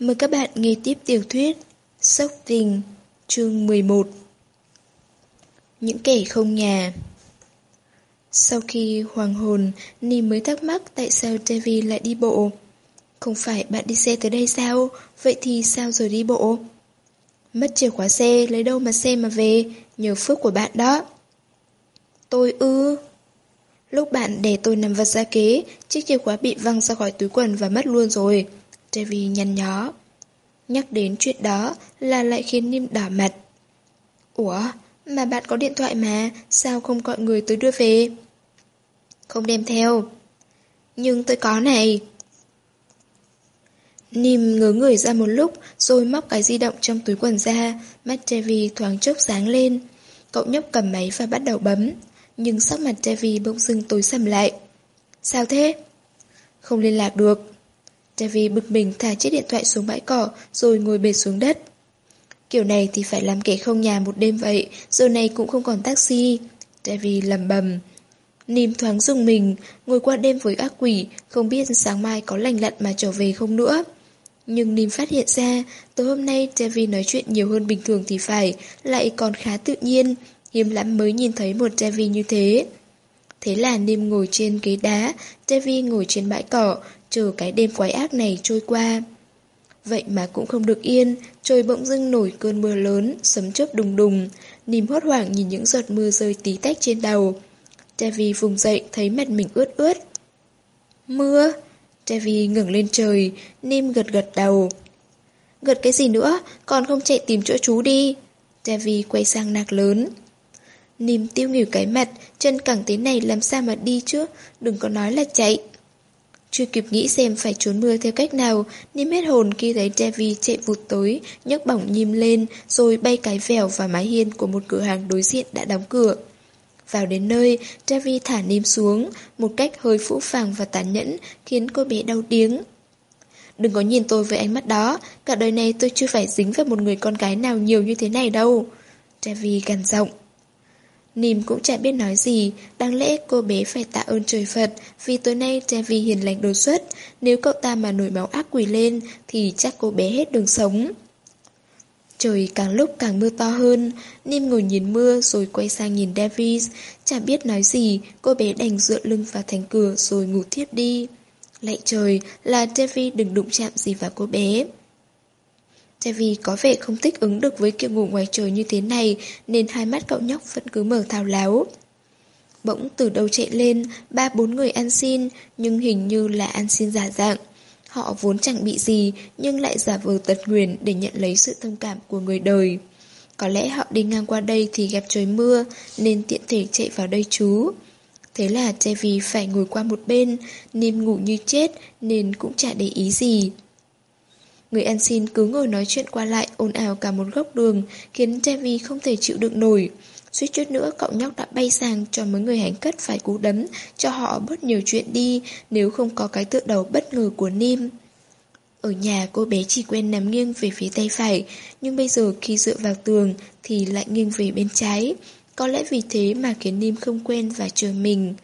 Mời các bạn nghe tiếp tiểu thuyết Sốc tình chương 11 Những kẻ không nhà Sau khi hoàng hồn, Ni mới thắc mắc tại sao Devi lại đi bộ. Không phải bạn đi xe tới đây sao? Vậy thì sao rồi đi bộ? Mất chìa khóa xe, lấy đâu mà xe mà về, nhờ phước của bạn đó. Tôi ư... Lúc bạn để tôi nằm vật ra kế, chiếc chìa khóa bị văng ra khỏi túi quần và mất luôn rồi. Devi nhăn nhó. Nhắc đến chuyện đó là lại khiến Nim đỏ mặt. Ủa, mà bạn có điện thoại mà, sao không gọi người tới đưa về? Không đem theo. Nhưng tôi có này. Nim ngớ người ra một lúc rồi móc cái di động trong túi quần ra, mắt Devi thoáng chốc sáng lên. Cậu nhóc cầm máy và bắt đầu bấm, nhưng sắc mặt Devi bỗng dưng tối sầm lại. Sao thế? Không liên lạc được. Davy bực mình thả chiếc điện thoại xuống bãi cỏ rồi ngồi bệt xuống đất. Kiểu này thì phải làm kẻ không nhà một đêm vậy, giờ này cũng không còn taxi. Davy lầm bầm. Nìm thoáng dùng mình, ngồi qua đêm với ác quỷ, không biết sáng mai có lành lặn mà trở về không nữa. Nhưng Nìm phát hiện ra, tối hôm nay Davy nói chuyện nhiều hơn bình thường thì phải, lại còn khá tự nhiên, hiếm lắm mới nhìn thấy một Davy như thế. Thế là Nìm ngồi trên ghế đá, Davy ngồi trên bãi cỏ, chờ cái đêm quái ác này trôi qua. Vậy mà cũng không được yên, trời bỗng dưng nổi cơn mưa lớn, sấm chớp đùng đùng. Nìm hốt hoảng nhìn những giọt mưa rơi tí tách trên đầu. Davy vùng dậy thấy mặt mình ướt ướt. Mưa? Davy ngẩng lên trời, Nim gật gật đầu. Gật cái gì nữa, còn không chạy tìm chỗ chú đi. Davy quay sang nạc lớn. Nìm tiêu nghỉu cái mặt, chân cẳng thế này làm sao mà đi chứ, đừng có nói là chạy. Chưa kịp nghĩ xem phải trốn mưa theo cách nào, Nim hết hồn khi thấy Devi chạy vụt tới, nhấc bỏng nhim lên, rồi bay cái vèo vào mái hiên của một cửa hàng đối diện đã đóng cửa. Vào đến nơi, Devi thả Nim xuống, một cách hơi phũ phàng và tàn nhẫn, khiến cô bé đau điếng. Đừng có nhìn tôi với ánh mắt đó, cả đời này tôi chưa phải dính vào một người con gái nào nhiều như thế này đâu. Devi gằn giọng. Nìm cũng chả biết nói gì, đáng lẽ cô bé phải tạ ơn trời Phật vì tối nay Davy hiền lành đột xuất, nếu cậu ta mà nổi máu ác quỷ lên thì chắc cô bé hết đường sống. Trời càng lúc càng mưa to hơn, Nim ngồi nhìn mưa rồi quay sang nhìn Davis, chả biết nói gì, cô bé đành dựa lưng vào thành cửa rồi ngủ thiếp đi. Lạy trời là Davis đừng đụng chạm gì vào cô bé. Davy có vẻ không thích ứng được với kiểu ngủ ngoài trời như thế này nên hai mắt cậu nhóc vẫn cứ mở thao láo. Bỗng từ đầu chạy lên, ba bốn người ăn xin, nhưng hình như là ăn xin giả dạng. Họ vốn chẳng bị gì, nhưng lại giả vờ tật nguyền để nhận lấy sự thông cảm của người đời. Có lẽ họ đi ngang qua đây thì gặp trời mưa, nên tiện thể chạy vào đây chú. Thế là Davy phải ngồi qua một bên, Nim ngủ như chết nên cũng chả để ý gì. Người ăn xin cứ ngồi nói chuyện qua lại ồn ào cả một góc đường, khiến Davy không thể chịu đựng nổi. Suýt chút nữa cậu nhóc đã bay sang cho mấy người hành cất phải cú đấm, cho họ bớt nhiều chuyện đi nếu không có cái tựa đầu bất ngờ của Nim. Ở nhà cô bé chỉ quen nằm nghiêng về phía tay phải, nhưng bây giờ khi dựa vào tường thì lại nghiêng về bên trái. Có lẽ vì thế mà khiến Nim không quen và chờ mình.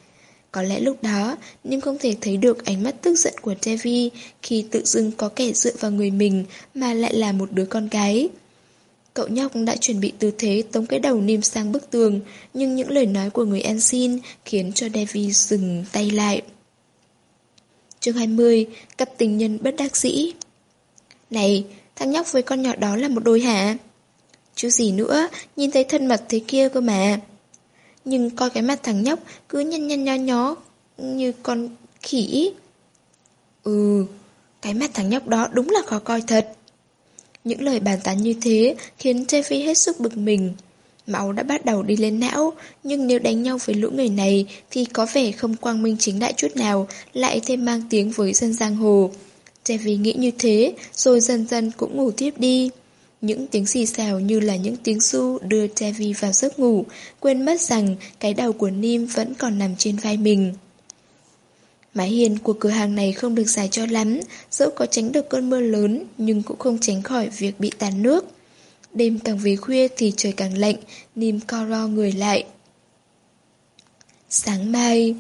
Có lẽ lúc đó, nhưng không thể thấy được ánh mắt tức giận của Devi khi tự dưng có kẻ dựa vào người mình mà lại là một đứa con gái. Cậu nhóc đã chuẩn bị tư thế tống cái đầu Nim sang bức tường, nhưng những lời nói của người ăn xin khiến cho Devi dừng tay lại. chương 20, cặp tình nhân bất đắc dĩ. Này, thằng nhóc với con nhỏ đó là một đôi hả? Chứ gì nữa, nhìn thấy thân mật thế kia cơ mà. Nhưng coi cái mặt thằng nhóc cứ nhăn nhăn nho nhó như con khỉ. Ừ, cái mặt thằng nhóc đó đúng là khó coi thật. Những lời bàn tán như thế khiến Jeffy hết sức bực mình. Máu đã bắt đầu đi lên não, nhưng nếu đánh nhau với lũ người này thì có vẻ không quang minh chính đại chút nào, lại thêm mang tiếng với dân giang hồ. Jeffy nghĩ như thế, rồi dần dần cũng ngủ tiếp đi. Những tiếng xì xào như là những tiếng su đưa Chevy vào giấc ngủ, quên mất rằng cái đầu của Nim vẫn còn nằm trên vai mình. Mái hiên của cửa hàng này không được dài cho lắm, dẫu có tránh được cơn mưa lớn nhưng cũng không tránh khỏi việc bị tàn nước. Đêm càng về khuya thì trời càng lạnh, Nim co ro người lại. Sáng mai...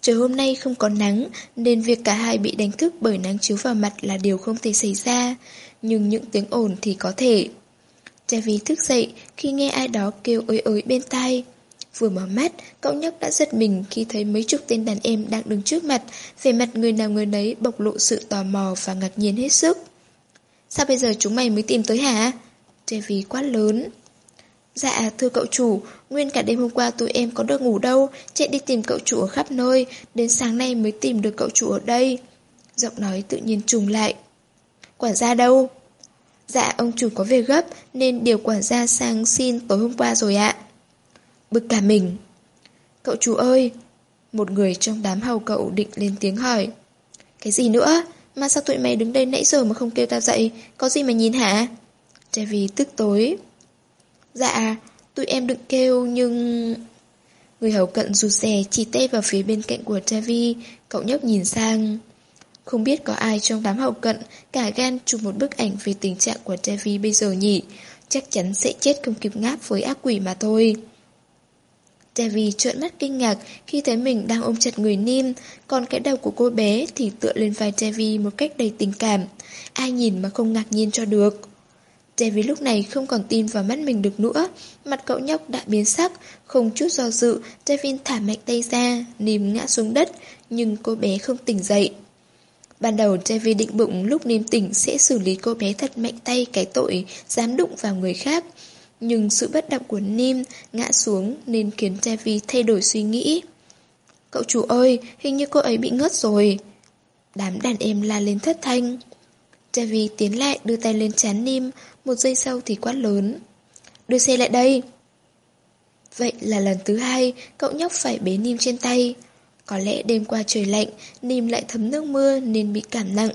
Trời hôm nay không có nắng, nên việc cả hai bị đánh thức bởi nắng chiếu vào mặt là điều không thể xảy ra. Nhưng những tiếng ồn thì có thể. Javi thức dậy khi nghe ai đó kêu ới ới bên tai. Vừa mở mắt, cậu nhóc đã giật mình khi thấy mấy chục tên đàn em đang đứng trước mặt, về mặt người nào người nấy bộc lộ sự tò mò và ngạc nhiên hết sức. Sao bây giờ chúng mày mới tìm tới hả? Javi quát lớn. Dạ, thưa cậu chủ, nguyên cả đêm hôm qua tụi em có được ngủ đâu, chạy đi tìm cậu chủ ở khắp nơi, đến sáng nay mới tìm được cậu chủ ở đây. Giọng nói tự nhiên trùng lại. Quản gia đâu? Dạ, ông chủ có việc gấp, nên điều quản gia sang xin tối hôm qua rồi ạ. Bực cả mình. Cậu chủ ơi! Một người trong đám hầu cậu định lên tiếng hỏi. Cái gì nữa? Mà sao tụi mày đứng đây nãy giờ mà không kêu tao dậy? Có gì mà nhìn hả? Trevi tức tối. Dạ, tụi em đừng kêu nhưng... Người hầu cận rụt rè chỉ tay vào phía bên cạnh của Trevi, cậu nhóc nhìn sang. Không biết có ai trong đám hậu cận cả gan chụp một bức ảnh về tình trạng của Devi bây giờ nhỉ. Chắc chắn sẽ chết không kịp ngáp với ác quỷ mà thôi. Devi trợn mắt kinh ngạc khi thấy mình đang ôm chặt người Nim, còn cái đầu của cô bé thì tựa lên vai Devi một cách đầy tình cảm. Ai nhìn mà không ngạc nhiên cho được. Devi lúc này không còn tin vào mắt mình được nữa, mặt cậu nhóc đã biến sắc, không chút do dự, Devin thả mạnh tay ra, Nim ngã xuống đất, nhưng cô bé không tỉnh dậy. Ban đầu Devi định bụng lúc niêm tỉnh sẽ xử lý cô bé thật mạnh tay cái tội dám đụng vào người khác, nhưng sự bất động của Nim ngã xuống nên khiến Devi thay đổi suy nghĩ. Cậu chủ ơi, hình như cô ấy bị ngất rồi. Đám đàn em la lên thất thanh. Devi tiến lại đưa tay lên chán Nim, một giây sau thì quát lớn. Đưa xe lại đây. Vậy là lần thứ hai, cậu nhóc phải bế Nim trên tay. Có lẽ đêm qua trời lạnh, Nim lại thấm nước mưa nên bị cảm nặng.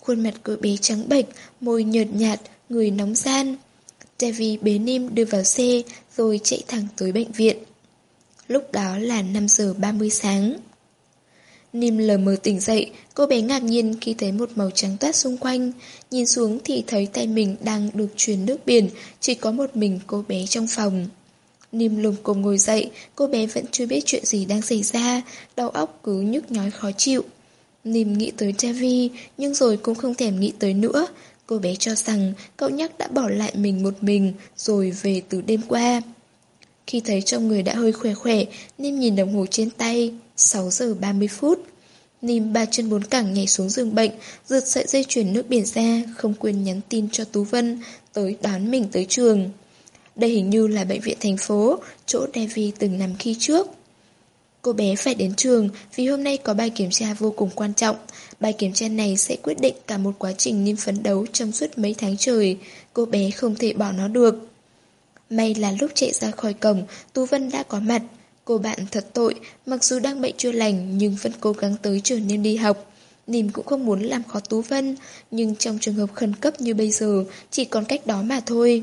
Khuôn mặt cô bé trắng bệch, môi nhợt nhạt, người nóng gian. Devi bế Nim đưa vào xe rồi chạy thẳng tới bệnh viện. Lúc đó là 5 giờ 30 sáng. Nim lờ mờ tỉnh dậy, cô bé ngạc nhiên khi thấy một màu trắng toát xung quanh. Nhìn xuống thì thấy tay mình đang được truyền nước biển, chỉ có một mình cô bé trong phòng. Nim lùm cùng ngồi dậy, cô bé vẫn chưa biết chuyện gì đang xảy ra, đầu óc cứ nhức nhói khó chịu. Nim nghĩ tới Javi, nhưng rồi cũng không thèm nghĩ tới nữa, Cô bé cho rằng cậu nhắc đã bỏ lại mình một mình rồi về từ đêm qua. Khi thấy trong người đã hơi khỏe khỏe, Nim nhìn đồng hồ trên tay, 6 giờ 30 phút. Nim ba chân bốn cẳng nhảy xuống giường bệnh, rượt sợi dây chuyển nước biển ra, không quên nhắn tin cho Tú Vân, tới đón mình tới trường. Đây hình như là bệnh viện thành phố, chỗ Devi từng nằm khi trước. Cô bé phải đến trường vì hôm nay có bài kiểm tra vô cùng quan trọng. Bài kiểm tra này sẽ quyết định cả một quá trình Nim phấn đấu trong suốt mấy tháng trời. Cô bé không thể bỏ nó được. May là lúc chạy ra khỏi cổng, Tú Vân đã có mặt. Cô bạn thật tội, mặc dù đang bệnh chưa lành nhưng vẫn cố gắng tới trường nên đi học. Nìm cũng không muốn làm khó Tú Vân, nhưng trong trường hợp khẩn cấp như bây giờ, chỉ còn cách đó mà thôi.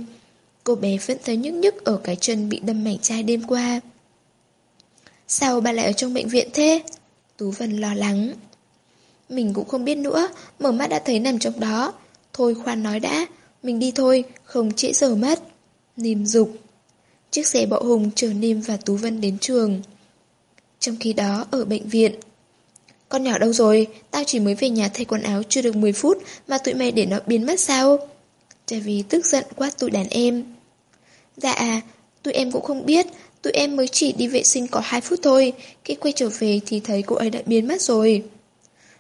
Cô bé vẫn thấy nhức nhức ở cái chân bị đâm mảnh chai đêm qua. Sao bà lại ở trong bệnh viện thế? Tú Vân lo lắng. Mình cũng không biết nữa, mở mắt đã thấy nằm trong đó. Thôi khoan nói đã, mình đi thôi, không trễ giờ mất. Nìm dục. Chiếc xe bọ hùng chở niêm và Tú Vân đến trường. Trong khi đó, ở bệnh viện. Con nhỏ đâu rồi? Tao chỉ mới về nhà thay quần áo chưa được 10 phút mà tụi mày để nó biến mất sao? Trevi tức giận quát tụi đàn em. Dạ, à, tụi em cũng không biết, Tụi em mới chỉ đi vệ sinh có 2 phút thôi. Khi quay trở về thì thấy cô ấy đã biến mất rồi.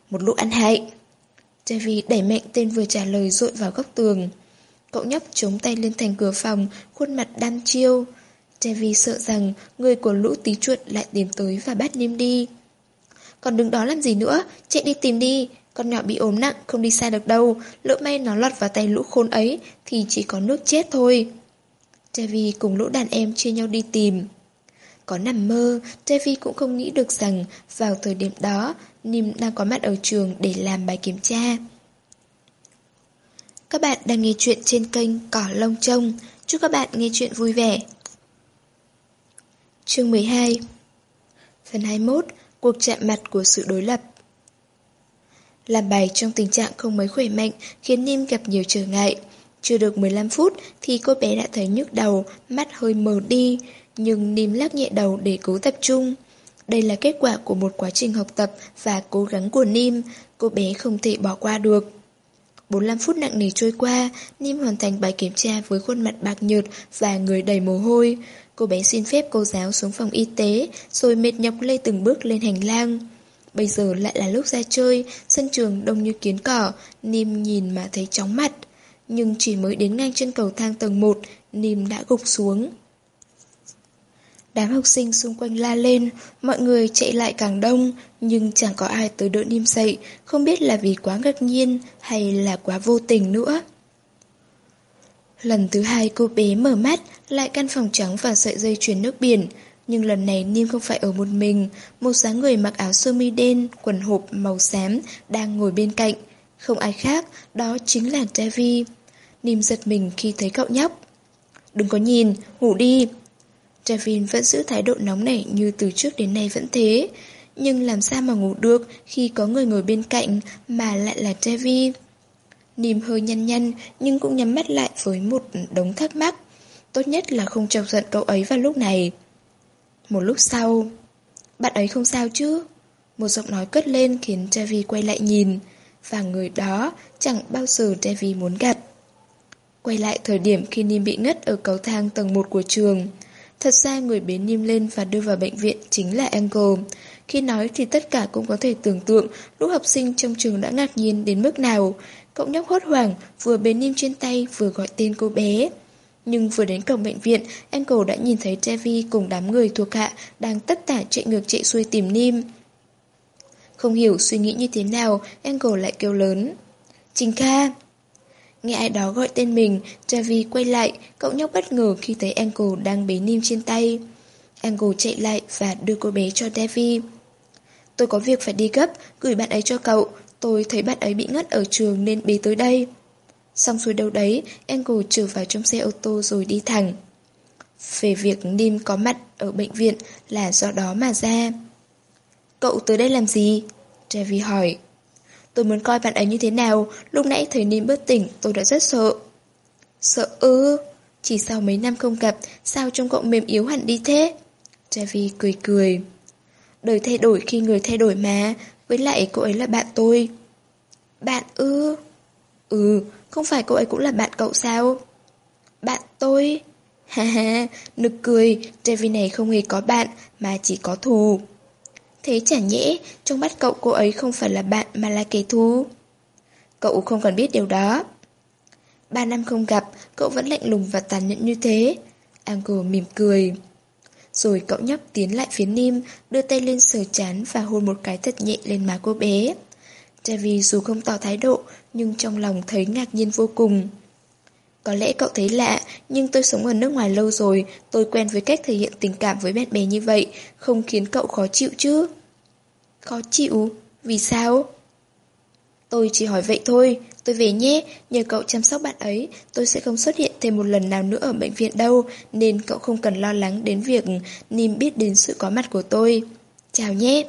Một lúc ăn hại Javi đẩy mạnh tên vừa trả lời rội vào góc tường. Cậu nhóc chống tay lên thành cửa phòng Khuôn mặt đăm chiêu. Javi sợ rằng người của lũ tí chuột lại tìm tới và bắt Nim đi. Còn đứng đó làm gì nữa? Chạy đi tìm đi. Con nhỏ bị ốm nặng không đi xa được đâu. Lỡ may nó lọt vào tay lũ khôn ấy Thì chỉ có nước chết thôi. Devi cùng lũ đàn em chia nhau đi tìm. Có nằm mơ, Devi cũng không nghĩ được rằng vào thời điểm đó, Nim đang có mặt ở trường để làm bài kiểm tra. Các bạn đang nghe chuyện trên kênh Cỏ Lông Trông. Chúc các bạn nghe chuyện vui vẻ. Chương 12 Phần 21 Cuộc chạm mặt của sự đối lập Làm bài trong tình trạng không mấy khỏe mạnh khiến Nim gặp nhiều trở ngại. Chưa được 15 phút thì cô bé đã thấy nhức đầu, mắt hơi mờ đi, nhưng Nìm lắc nhẹ đầu để cố tập trung. Đây là kết quả của một quá trình học tập và cố gắng của Nim, cô bé không thể bỏ qua được. 45 phút nặng nề trôi qua, Nim hoàn thành bài kiểm tra với khuôn mặt bạc nhợt và người đầy mồ hôi. Cô bé xin phép cô giáo xuống phòng y tế, rồi mệt nhọc lê từng bước lên hành lang. Bây giờ lại là lúc ra chơi, sân trường đông như kiến cỏ, Nim nhìn mà thấy chóng mặt. Nhưng chỉ mới đến ngang chân cầu thang tầng 1, Nìm đã gục xuống. Đám học sinh xung quanh la lên, mọi người chạy lại càng đông, nhưng chẳng có ai tới đỡ Nìm dậy, không biết là vì quá ngạc nhiên hay là quá vô tình nữa. Lần thứ hai cô bé mở mắt, lại căn phòng trắng và sợi dây chuyền nước biển. Nhưng lần này Nim không phải ở một mình, một dáng người mặc áo sơ mi đen, quần hộp màu xám đang ngồi bên cạnh. Không ai khác, đó chính là Devi. Nim giật mình khi thấy cậu nhóc. Đừng có nhìn, ngủ đi. Davin vẫn giữ thái độ nóng nảy như từ trước đến nay vẫn thế. Nhưng làm sao mà ngủ được khi có người ngồi bên cạnh mà lại là trevi Nìm hơi nhăn nhăn nhưng cũng nhắm mắt lại với một đống thắc mắc. Tốt nhất là không chọc giận cậu ấy vào lúc này. Một lúc sau, bạn ấy không sao chứ? Một giọng nói cất lên khiến trevi quay lại nhìn. Và người đó chẳng bao giờ Devi muốn gặp. Quay lại thời điểm khi Nim bị ngất ở cầu thang tầng 1 của trường. Thật ra người bế Nim lên và đưa vào bệnh viện chính là Angle. Khi nói thì tất cả cũng có thể tưởng tượng lúc học sinh trong trường đã ngạc nhiên đến mức nào. Cậu nhóc hốt hoảng, vừa bế Nim trên tay vừa gọi tên cô bé. Nhưng vừa đến cổng bệnh viện, Angle đã nhìn thấy Trevi cùng đám người thuộc hạ đang tất tả chạy ngược chạy xuôi tìm Nim. Không hiểu suy nghĩ như thế nào, Angle lại kêu lớn. Trình Kha! Nghe ai đó gọi tên mình, Javi quay lại, cậu nhóc bất ngờ khi thấy Angle đang bế Nim trên tay. Angle chạy lại và đưa cô bé cho Davy. Tôi có việc phải đi gấp, gửi bạn ấy cho cậu. Tôi thấy bạn ấy bị ngất ở trường nên bế tới đây. Xong xuôi đâu đấy, Angle trở vào trong xe ô tô rồi đi thẳng. Về việc Nim có mặt ở bệnh viện là do đó mà ra. Cậu tới đây làm gì? Trevi hỏi. Tôi muốn coi bạn ấy như thế nào, lúc nãy thấy Nim bất tỉnh, tôi đã rất sợ. Sợ ư? Chỉ sau mấy năm không gặp, sao trông cậu mềm yếu hẳn đi thế? Trevi cười cười. Đời thay đổi khi người thay đổi mà, với lại cô ấy là bạn tôi. Bạn ư? Ừ, không phải cô ấy cũng là bạn cậu sao? Bạn tôi? Ha ha, nực cười, Trevi này không hề có bạn, mà chỉ có thù. Thế chả nhẽ, trong mắt cậu cô ấy không phải là bạn mà là kẻ thù. Cậu không cần biết điều đó. Ba năm không gặp, cậu vẫn lạnh lùng và tàn nhẫn như thế. Angle mỉm cười. Rồi cậu nhóc tiến lại phía Nim, đưa tay lên sờ chán và hôn một cái thật nhẹ lên má cô bé. Davy dù không tỏ thái độ, nhưng trong lòng thấy ngạc nhiên vô cùng. Có lẽ cậu thấy lạ, nhưng tôi sống ở nước ngoài lâu rồi, tôi quen với cách thể hiện tình cảm với bạn bè như vậy, không khiến cậu khó chịu chứ. Khó chịu? Vì sao? Tôi chỉ hỏi vậy thôi, tôi về nhé, nhờ cậu chăm sóc bạn ấy, tôi sẽ không xuất hiện thêm một lần nào nữa ở bệnh viện đâu, nên cậu không cần lo lắng đến việc Nim biết đến sự có mặt của tôi. Chào nhé.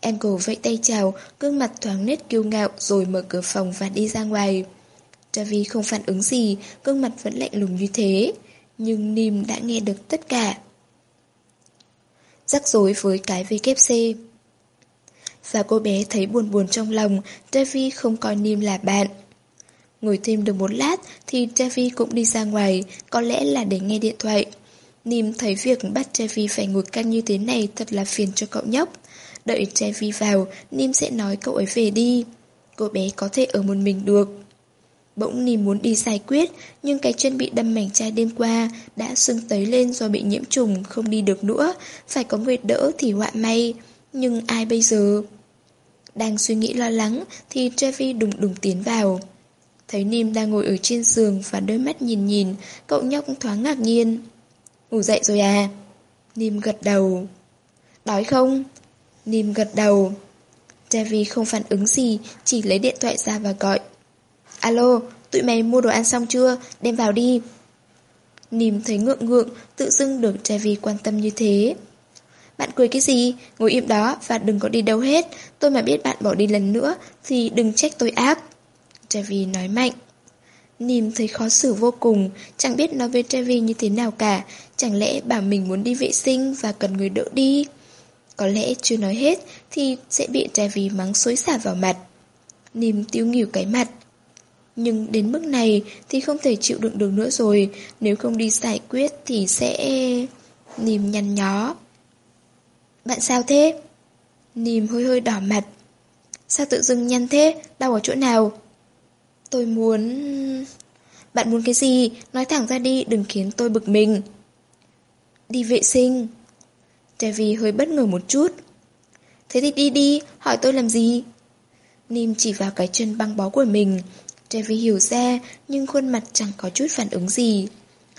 Angle vẫy tay chào, gương mặt thoáng nét kiêu ngạo rồi mở cửa phòng và đi ra ngoài. Davi không phản ứng gì, gương mặt vẫn lạnh lùng như thế. Nhưng Nim đã nghe được tất cả. Rắc rối với cái VKC. Và cô bé thấy buồn buồn trong lòng, Davi không coi Nim là bạn. Ngồi thêm được một lát thì Davi cũng đi ra ngoài, có lẽ là để nghe điện thoại. Nim thấy việc bắt Davi phải ngồi canh như thế này thật là phiền cho cậu nhóc. Đợi Davi vào, Nim sẽ nói cậu ấy về đi. Cô bé có thể ở một mình được. Bỗng Nìm muốn đi giải quyết, nhưng cái chân bị đâm mảnh chai đêm qua đã sưng tấy lên do bị nhiễm trùng, không đi được nữa. Phải có người đỡ thì họa may. Nhưng ai bây giờ? Đang suy nghĩ lo lắng thì Trevi đùng đùng tiến vào. Thấy Nim đang ngồi ở trên giường và đôi mắt nhìn nhìn, cậu nhóc thoáng ngạc nhiên. Ngủ dậy rồi à? Nim gật đầu. Đói không? Nim gật đầu. Trevi không phản ứng gì, chỉ lấy điện thoại ra và gọi. Alo, tụi mày mua đồ ăn xong chưa? Đem vào đi. Nìm thấy ngượng ngượng, tự dưng được Trevi quan tâm như thế. Bạn cười cái gì? Ngồi im đó và đừng có đi đâu hết. Tôi mà biết bạn bỏ đi lần nữa thì đừng trách tôi ác. Trevi nói mạnh. Nìm thấy khó xử vô cùng, chẳng biết nói với Trevi như thế nào cả. Chẳng lẽ bảo mình muốn đi vệ sinh và cần người đỡ đi? Có lẽ chưa nói hết thì sẽ bị Trevi mắng xối xả vào mặt. Nìm tiêu nghỉu cái mặt. Nhưng đến mức này thì không thể chịu đựng được nữa rồi, nếu không đi giải quyết thì sẽ... Nìm nhăn nhó. Bạn sao thế? Nìm hơi hơi đỏ mặt. Sao tự dưng nhăn thế? Đau ở chỗ nào? Tôi muốn... Bạn muốn cái gì? Nói thẳng ra đi, đừng khiến tôi bực mình. Đi vệ sinh. Trevi hơi bất ngờ một chút. Thế thì đi đi, hỏi tôi làm gì? Nim chỉ vào cái chân băng bó của mình. Trevi hiểu ra, nhưng khuôn mặt chẳng có chút phản ứng gì.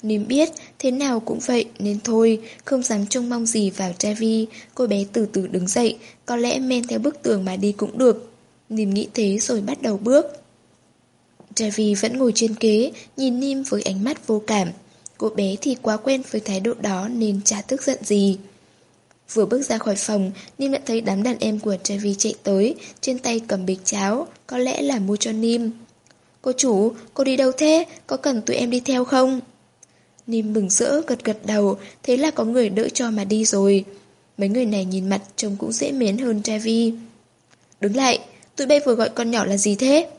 Nìm biết, thế nào cũng vậy, nên thôi, không dám trông mong gì vào Trevi. Cô bé từ từ đứng dậy, có lẽ men theo bức tường mà đi cũng được. Nìm nghĩ thế rồi bắt đầu bước. Trevi vẫn ngồi trên kế, nhìn Nim với ánh mắt vô cảm. Cô bé thì quá quen với thái độ đó nên chả tức giận gì. Vừa bước ra khỏi phòng, Nim đã thấy đám đàn em của Trevi chạy tới, trên tay cầm bịch cháo, có lẽ là mua cho Nim. Cô chủ, cô đi đâu thế? Có cần tụi em đi theo không? Nim mừng rỡ gật gật đầu, thế là có người đỡ cho mà đi rồi. Mấy người này nhìn mặt trông cũng dễ mến hơn Trevi. Đứng lại, tụi bay vừa gọi con nhỏ là gì thế?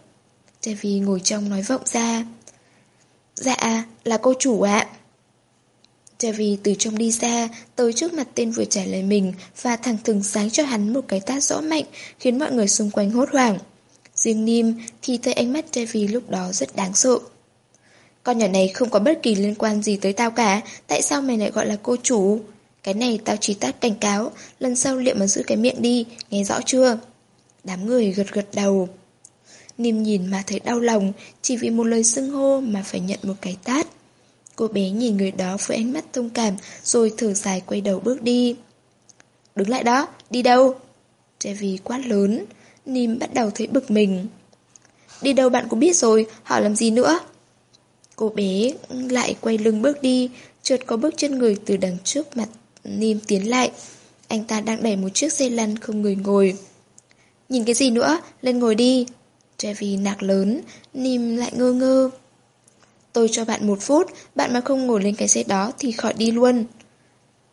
Trevi ngồi trong nói vọng ra. Dạ, là cô chủ ạ. Trevi từ trong đi ra, tới trước mặt tên vừa trả lời mình và thẳng thừng sáng cho hắn một cái tát rõ mạnh, khiến mọi người xung quanh hốt hoảng. Riêng Nim thì thấy ánh mắt Trevi lúc đó rất đáng sợ. Con nhỏ này không có bất kỳ liên quan gì tới tao cả, tại sao mày lại gọi là cô chủ? Cái này tao chỉ tát cảnh cáo, lần sau liệu mà giữ cái miệng đi, nghe rõ chưa? Đám người gật gật đầu. Nim nhìn mà thấy đau lòng, chỉ vì một lời xưng hô mà phải nhận một cái tát. Cô bé nhìn người đó với ánh mắt thông cảm, rồi thở dài quay đầu bước đi. Đứng lại đó, đi đâu? Trevi quát lớn, Nim bắt đầu thấy bực mình. Đi đâu bạn cũng biết rồi, hỏi làm gì nữa? Cô bé lại quay lưng bước đi, chợt có bước chân người từ đằng trước mặt Nim tiến lại. Anh ta đang đẩy một chiếc xe lăn không người ngồi. Nhìn cái gì nữa, lên ngồi đi. Trevi nạc lớn, Nim lại ngơ ngơ. Tôi cho bạn một phút, bạn mà không ngồi lên cái xe đó thì khỏi đi luôn.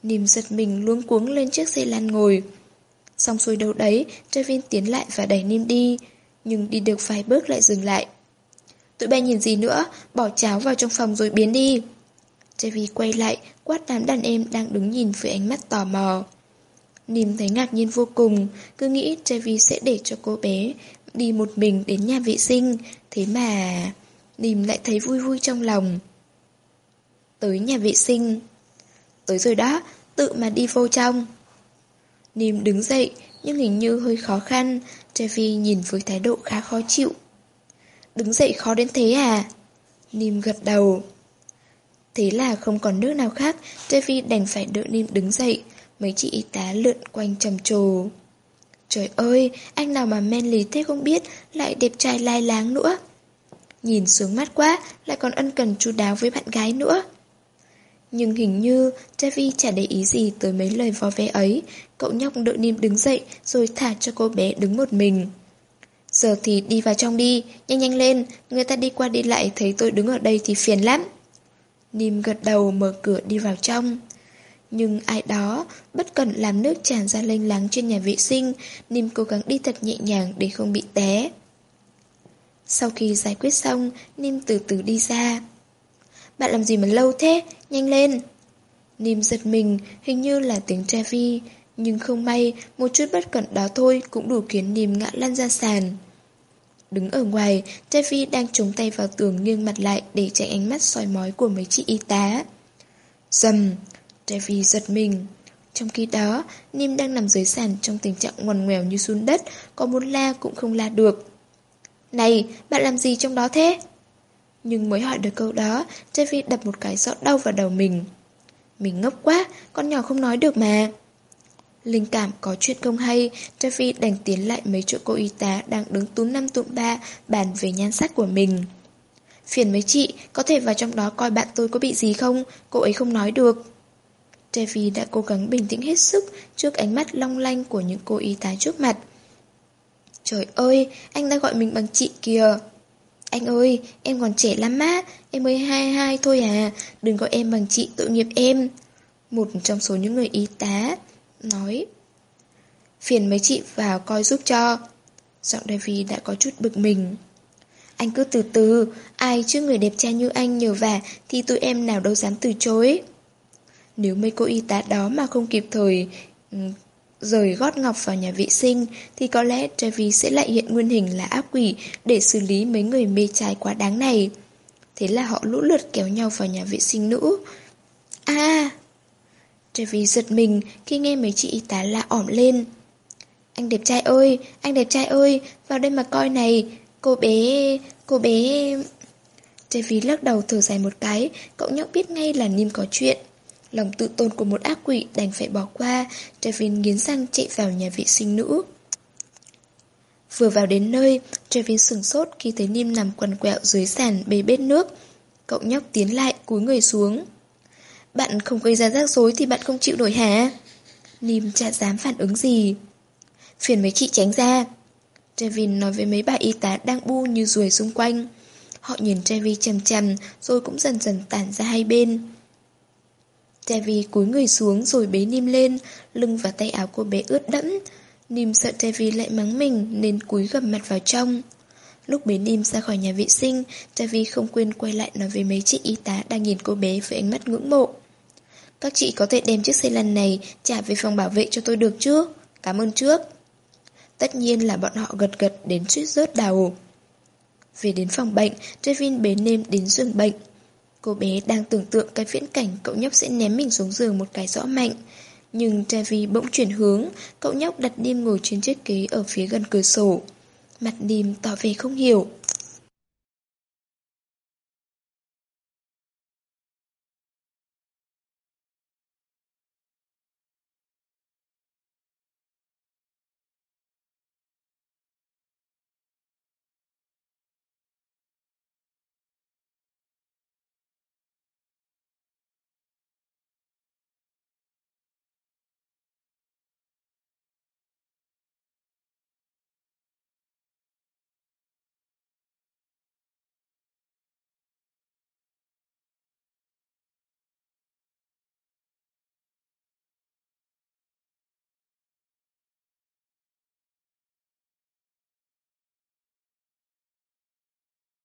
Nim giật mình luống cuống lên chiếc xe lăn ngồi. Xong xuôi đâu đấy, Trevin tiến lại và đẩy Nim đi, nhưng đi được vài bước lại dừng lại. Tụi bay nhìn gì nữa, bỏ cháo vào trong phòng rồi biến đi. Trevi quay lại, quát đám đàn em đang đứng nhìn với ánh mắt tò mò. Nim thấy ngạc nhiên vô cùng, cứ nghĩ Trevi sẽ để cho cô bé đi một mình đến nhà vệ sinh, thế mà... Nìm lại thấy vui vui trong lòng. Tới nhà vệ sinh. Tới rồi đó, tự mà đi vô trong. Nìm đứng dậy, nhưng hình như hơi khó khăn, Trevi nhìn với thái độ khá khó chịu. Đứng dậy khó đến thế à? Nìm gật đầu. Thế là không còn nước nào khác, Trevi đành phải đỡ Nim đứng dậy, mấy chị y tá lượn quanh trầm trồ. Trời ơi, anh nào mà men lý thế không biết, lại đẹp trai lai láng nữa. Nhìn sướng mắt quá, lại còn ân cần chu đáo với bạn gái nữa. Nhưng hình như Javi chả để ý gì tới mấy lời vò vẽ ấy, cậu nhóc đợi Nim đứng dậy rồi thả cho cô bé đứng một mình. Giờ thì đi vào trong đi, nhanh nhanh lên, người ta đi qua đi lại thấy tôi đứng ở đây thì phiền lắm. Nim gật đầu mở cửa đi vào trong. Nhưng ai đó bất cẩn làm nước tràn ra lênh láng trên nhà vệ sinh, Nim cố gắng đi thật nhẹ nhàng để không bị té. Sau khi giải quyết xong, Nim từ từ đi ra. Bạn làm gì mà lâu thế? Nhanh lên! Nim giật mình, hình như là tiếng Trevi, nhưng không may, một chút bất cẩn đó thôi cũng đủ khiến Nim ngã lăn ra sàn. Đứng ở ngoài, Trevi đang chống tay vào tường nghiêng mặt lại để tránh ánh mắt soi mói của mấy chị y tá. Dầm! Trevi giật mình. Trong khi đó, Nim đang nằm dưới sàn trong tình trạng ngoằn ngoèo như xuống đất, có muốn la cũng không la được. Này, bạn làm gì trong đó thế? Nhưng mới hỏi được câu đó, Trevi đập một cái rõ đau vào đầu mình. Mình ngốc quá, con nhỏ không nói được mà. Linh cảm có chuyện không hay, Trevi đành tiến lại mấy chỗ cô y tá đang đứng túm năm tụm ba bàn về nhan sắc của mình. Phiền mấy chị, có thể vào trong đó coi bạn tôi có bị gì không, cô ấy không nói được. Trevi đã cố gắng bình tĩnh hết sức trước ánh mắt long lanh của những cô y tá trước mặt. Trời ơi, anh đã gọi mình bằng chị kìa. Anh ơi, em còn trẻ lắm á, em mới 22 thôi à, đừng gọi em bằng chị tội nghiệp em. Một trong số những người y tá nói. Phiền mấy chị vào coi giúp cho. Giọng david đã có chút bực mình. Anh cứ từ từ, ai chứ người đẹp trai như anh nhờ vả thì tụi em nào đâu dám từ chối. Nếu mấy cô y tá đó mà không kịp thời ừ, rời gót ngọc vào nhà vệ sinh thì có lẽ Trevi sẽ lại hiện nguyên hình là ác quỷ để xử lý mấy người mê trai quá đáng này. Thế là họ lũ lượt kéo nhau vào nhà vệ sinh nữ. À! Trevi giật mình khi nghe mấy chị y tá la ỏm lên. Anh đẹp trai ơi, anh đẹp trai ơi, vào đây mà coi này, cô bé, cô bé... Trevi lắc đầu thở dài một cái, cậu nhóc biết ngay là Nim có chuyện. Lòng tự tôn của một ác quỷ đành phải bỏ qua, Trevin nghiến răng chạy vào nhà vệ sinh nữ. Vừa vào đến nơi, Trevin sửng sốt khi thấy Nim nằm quằn quẹo dưới sàn bê bết nước. Cậu nhóc tiến lại, cúi người xuống. Bạn không gây ra rắc rối thì bạn không chịu nổi hả? Nim chả dám phản ứng gì. Phiền mấy chị tránh ra. Trevin nói với mấy bà y tá đang bu như ruồi xung quanh. Họ nhìn Trevi chầm chầm rồi cũng dần dần tản ra hai bên. Tevi cúi người xuống rồi bế Nim lên, lưng và tay áo của bé ướt đẫm. Nim sợ Tevi lại mắng mình nên cúi gầm mặt vào trong. Lúc bế Nim ra khỏi nhà vệ sinh, Tevi không quên quay lại nói với mấy chị y tá đang nhìn cô bé với ánh mắt ngưỡng mộ. Các chị có thể đem chiếc xe lăn này trả về phòng bảo vệ cho tôi được chứ? Cảm ơn trước. Tất nhiên là bọn họ gật gật đến suýt rớt đầu. Về đến phòng bệnh, Trevin bế Nim đến giường bệnh. Cô bé đang tưởng tượng cái viễn cảnh cậu nhóc sẽ ném mình xuống giường một cái rõ mạnh. Nhưng Trevi bỗng chuyển hướng, cậu nhóc đặt Nim ngồi trên chiếc ghế ở phía gần cửa sổ. Mặt Nim tỏ vẻ không hiểu.